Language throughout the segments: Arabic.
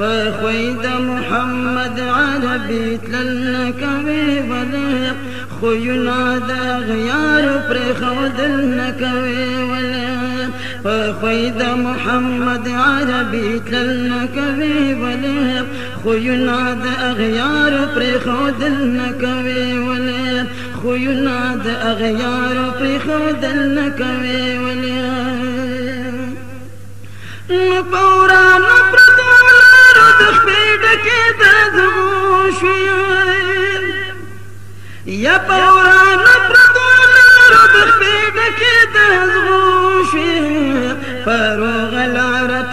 فخوید محمد عربی تلل کوي ولې خوینا د غیار پر خودل فخوید محمد عربی تلل کوي ولې خوینا د اغیار پر خودل نکوي ولې خوینا د اغیار پر پيٽ کي ته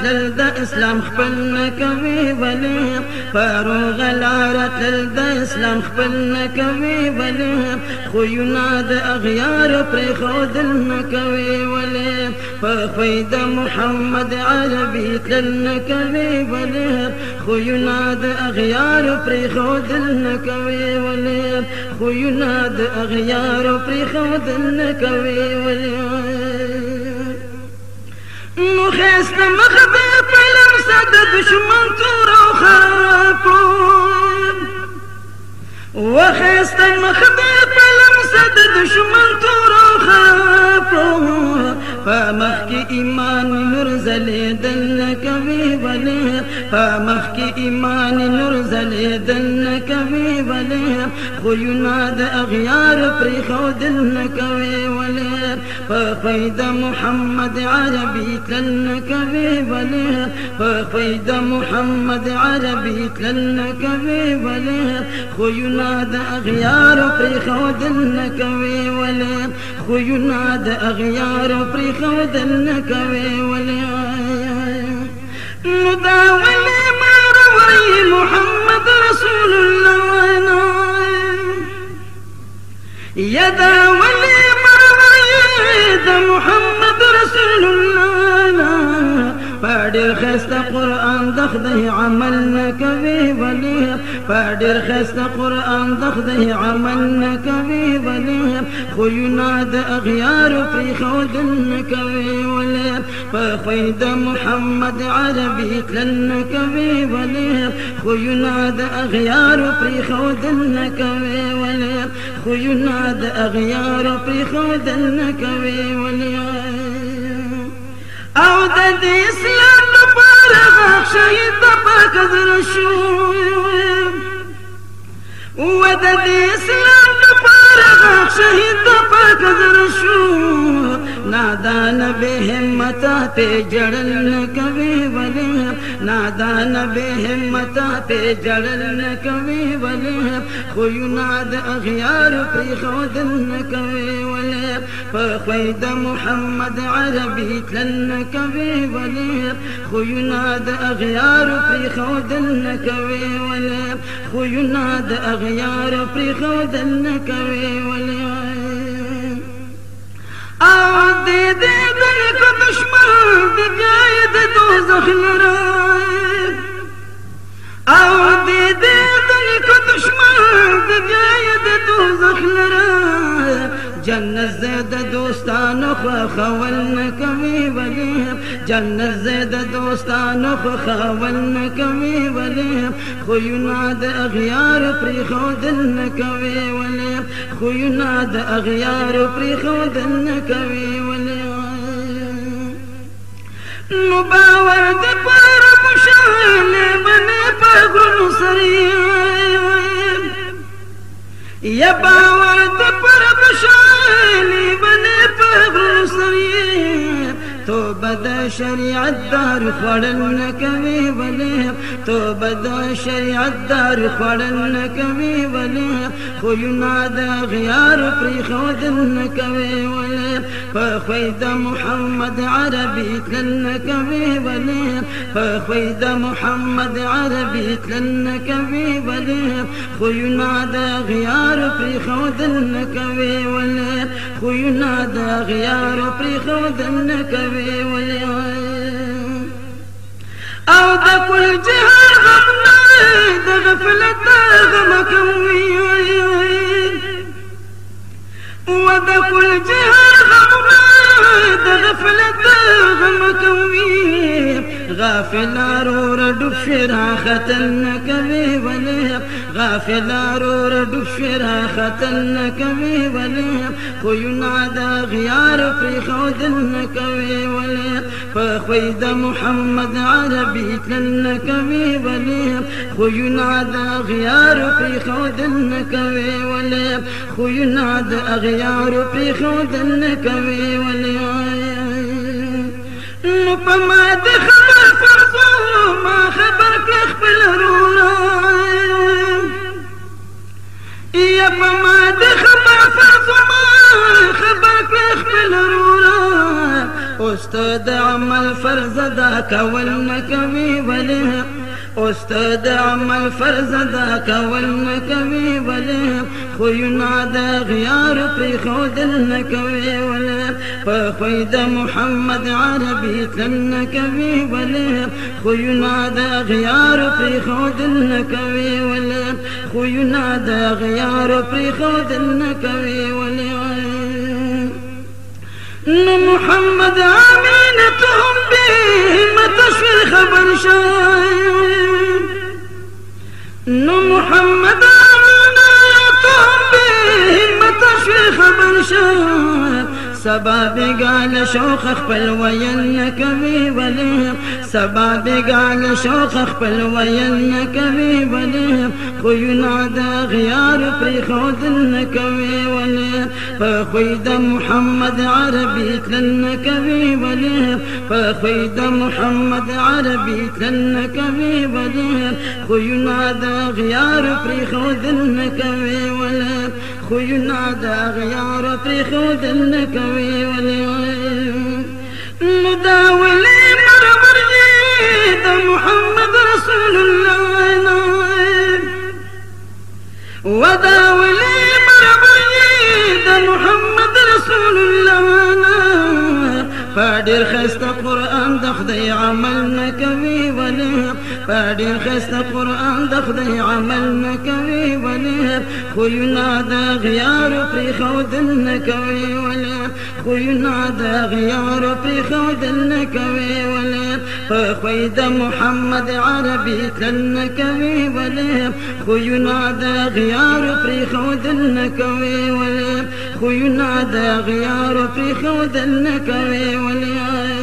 لارت د اسلام خپل کوي ولې فاروغ لارت د اسلام خپل کوي ولې خو يناد اغيار پر خودل کوي محمد عربي تل کوي ولې خو يناد اغيار پر خودل کوي ولې خو يناد اغيار پر کوي نو خسته مخ به پلم صد دشمن تور أو خرابو وخسته مخ به پلم صد دشمن تور أو خرابو فمخ کی ایمان نور زلیدن کوي ولې فمخ کی ایمان نور زلیدن کوي ولې خو یناد اغیار پر خودن کوي ولې فقید محمد عربي تلن کوي ولې فقید محمد عربي تلن کوي ولې خو یناد اغیار پر خودن کوي ولې خو یناد اغیار پر خودن کوي ولې نو دا ولې مروي محمد رسول الله. یا دا ولې مروي د محمد پاډر خسته قرآن د خدای عمل نکوي ولی پاډر خسته قرآن د خدای عمل نکوي ولی خو یناد اغیار په خود نکوي ولی په خید محمد عربي تلن کوي ولی خو یناد اغیار په خود نکوي ولی خو یناد اغیار په خود نکوي ولی أو د غاښ شهید د پاک زړه شو و د اسلام لپاره غاښ شهید د پاک زړه شو نادان به همت ته جړل کوي ولې نادان به همت ته جړل کوي ولې خو یناد اغیار پر خودن کوي ولې خوید محمد عربي تلن کوي ولې خو یناد اغیار پر خودن کوي ولې خو یناد اغیار پر خودن کوي ولې أو دې دې دې کو دشمن دې دې دوزخ لره أو دې دې دې دوزخ جنت زید دوستانو خو خول نکوي ولی جنت زید دوستانو خو خول نکوي ولی خو یناد اغیار پر خودل نکوي ولی خو یناد اغیار پر خودل نکوي ولی نو باور د پر مشاله باندې پغلو سری یا باور د پر مشاله د شریعت دار خړل نکوي ولې توبة د شریعت دار خړل نکوي ولې خو یناد غیار پر خود نکوي ولې په محمد عربي تلن کوي ولې په محمد عربي تلن کوي ولې خو یناد غیار پر خود نکوي ولې خو یناد غیار پر خود نکوي کوي ولي أو د کل جهان غم نه د غفلت غم کوي و د کل جهان غم نه د غفلت غم کوي غافل ارور شرا ختن کوي ولې غافل رور ډوب شرا ختن کوي ولې خو ینا دا غیار پر خودن کوي ولې په خوید محمد عربي تلن کوي ولې خو ینا دا غیار پر خودن کوي ولې خو ینا دا غیار پر خودن کوي ولې نو په ما د خبر فرضو ما خبر کړ خپل رورا یا په ما د خبر فرضو ما خبر کړ خپل رورا استاد عمل فرض دا کول نه کوي ولې استاد عمل فرض دا کول نه کوي ولې خو ینا دا غیار پر خودل نه کوي ولې په محمد عربي تلن کوي ولې خو ینا دا غیار پر خودل نه کوي ولې خو ینا دا غیار پر خودل نه کوي ولې نو محمد امینتهم به. نشوي خبر شي نو سبا بقال شوخ خپل وین کوي ولې سبا بقال شوخ خپل وین کوي ولې خو ينادى غيار پر خود کوي ولې محمد عربي تلن کوي ولې خوید محمد عربي تلن کوي ولې خو ينادى غيار پر خود کوي ولې خو ينادى غيار پر خود ولي نو دا ولي مرمر محمد رسول الله ودا ولي مرمر د محمد رسول الله فادر خست قرآن د خدای عمل نکوي ولي فادر خست قرآن د خدای عمل نکوي ولي خو ينادى غيار في خود نکوي ولي خو ينادى غيار في خود نکوي ولي فخويد محمد عربي تلنكوي ولي خو ينادى غيار في خود نکوي ولي خو ينادى غيار في خود نکوي ولي